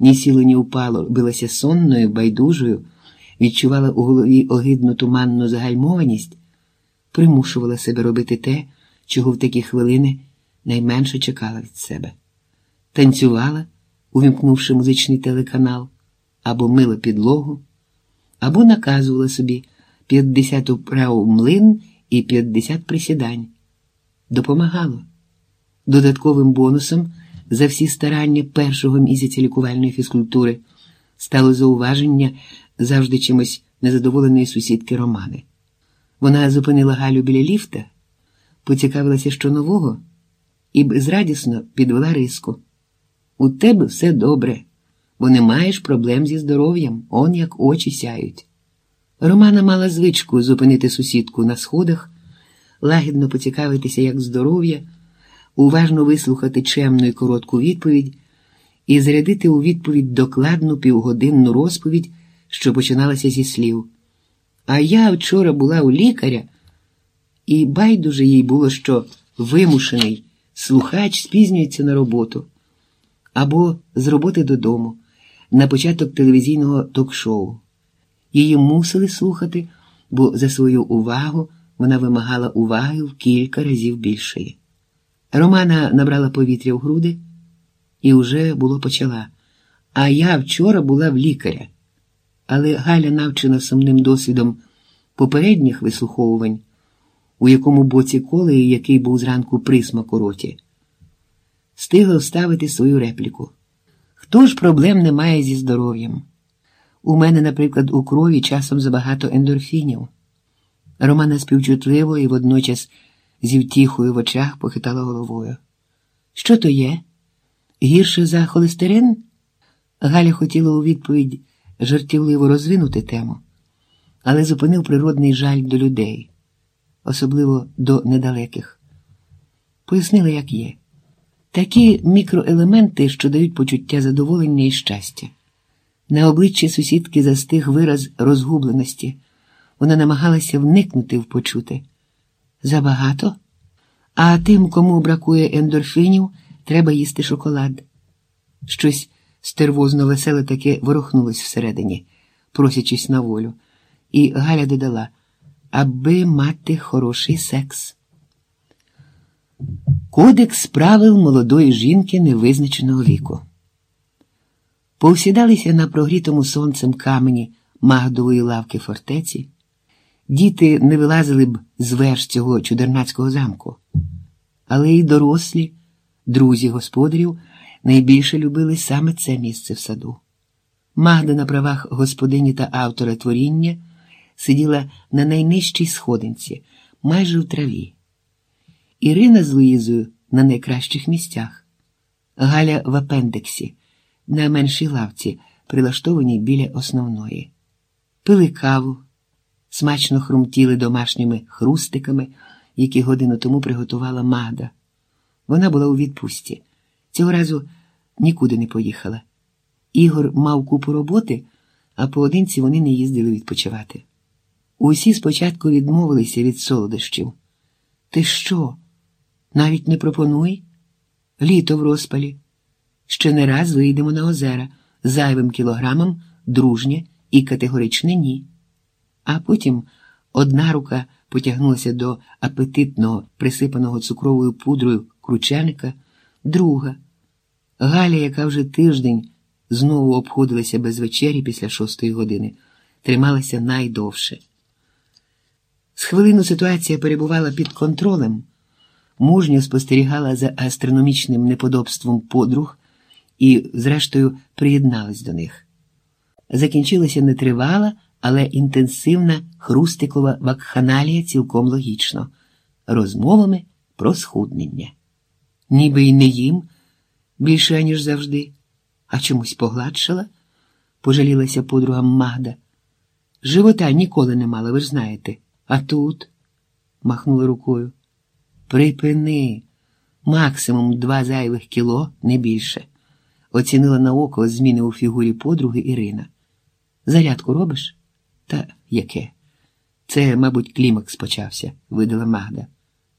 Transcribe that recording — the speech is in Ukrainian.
ні сіло, ні упало, билася сонною, байдужою, відчувала у голові огидну туманну загальмованість, примушувала себе робити те, чого в такі хвилини найменше чекала від себе. Танцювала, увімкнувши музичний телеканал, або мила підлогу, або наказувала собі 50 управ млин і 50 присідань. Допомагало. Додатковим бонусом за всі старання першого місяця лікувальної фізкультури стало зауваження завжди чимось незадоволеної сусідки Романи. Вона зупинила Галю біля ліфта, поцікавилася, що нового, і безрадісно підвела риску. У тебе все добре, бо не маєш проблем зі здоров'ям, он як очі сяють. Романа мала звичку зупинити сусідку на сходах, лагідно поцікавитися, як здоров'я, уважно вислухати чемну і коротку відповідь і зарядити у відповідь докладну півгодинну розповідь, що починалася зі слів. А я вчора була у лікаря, і байдуже їй було, що вимушений слухач спізнюється на роботу або з роботи додому на початок телевізійного ток-шоу. Її мусили слухати, бо за свою увагу вона вимагала уваги в кілька разів більшої. Романа набрала повітря в груди і вже було почала. А я вчора була в лікаря. Але Галя, навчена сумним досвідом попередніх вислуховувань, у якому боці колеї, який був зранку присмак у роті, стигла вставити свою репліку. Хто ж проблем не має зі здоров'ям? У мене, наприклад, у крові часом забагато ендорфінів. Романа співчутливо і водночас зі втіхою в очах похитала головою. Що то є? Гірше за холестерин? Галя хотіла у відповідь жартівливо розвинути тему, але зупинив природний жаль до людей, особливо до недалеких. Пояснила, як є. Такі мікроелементи, що дають почуття задоволення і щастя. На обличчі сусідки застиг вираз розгубленості. Вона намагалася вникнути в почуте. Забагато? А тим, кому бракує ендорфінів, треба їсти шоколад. Щось стервозно веселе таке ворухнулось всередині, просячись на волю, і Галя додала, аби мати хороший секс. Кодекс правил молодої жінки невизначеного віку. Повсідалися на прогрітому сонцем камені Магдової лавки фортеці. Діти не вилазили б з верш цього чудернацького замку, але й дорослі, друзі господарів, найбільше любили саме це місце в саду. Магда на правах господині та автора творіння сиділа на найнижчій сходинці, майже в траві. Ірина з Луїзою на найкращих місцях, Галя в апендексі, на меншій лавці, прилаштованій біля основної, пили каву смачно хрумтіли домашніми хрустиками, які годину тому приготувала Магда. Вона була у відпустці. Цього разу нікуди не поїхала. Ігор мав купу роботи, а поодинці вони не їздили відпочивати. Усі спочатку відмовилися від солодощів. Ти що? Навіть не пропонуй? Літо в розпалі. Ще не раз вийдемо на озера зайвим кілограмом дружнє і категоричне ні а потім одна рука потягнулася до апетитного, присипаного цукровою пудрою кручаника, друга. Галя, яка вже тиждень знову обходилася без вечері після шостої години, трималася найдовше. З хвилину ситуація перебувала під контролем, мужньо спостерігала за астрономічним неподобством подруг і, зрештою, приєдналась до них. Закінчилася нетривала але інтенсивна хрустикова вакханалія цілком логічно, розмовами про схуднення. Ніби й не їм більше, ніж завжди, а чомусь погладшила, пожалілася подругам Магда. Живота ніколи не мала, ви ж знаєте. А тут, махнула рукою. Припини, максимум два зайвих кіло, не більше, оцінила на око зміни у фігурі подруги Ірина. Зарядку робиш? Та яке? Це, мабуть, клімакс почався, видала Магда.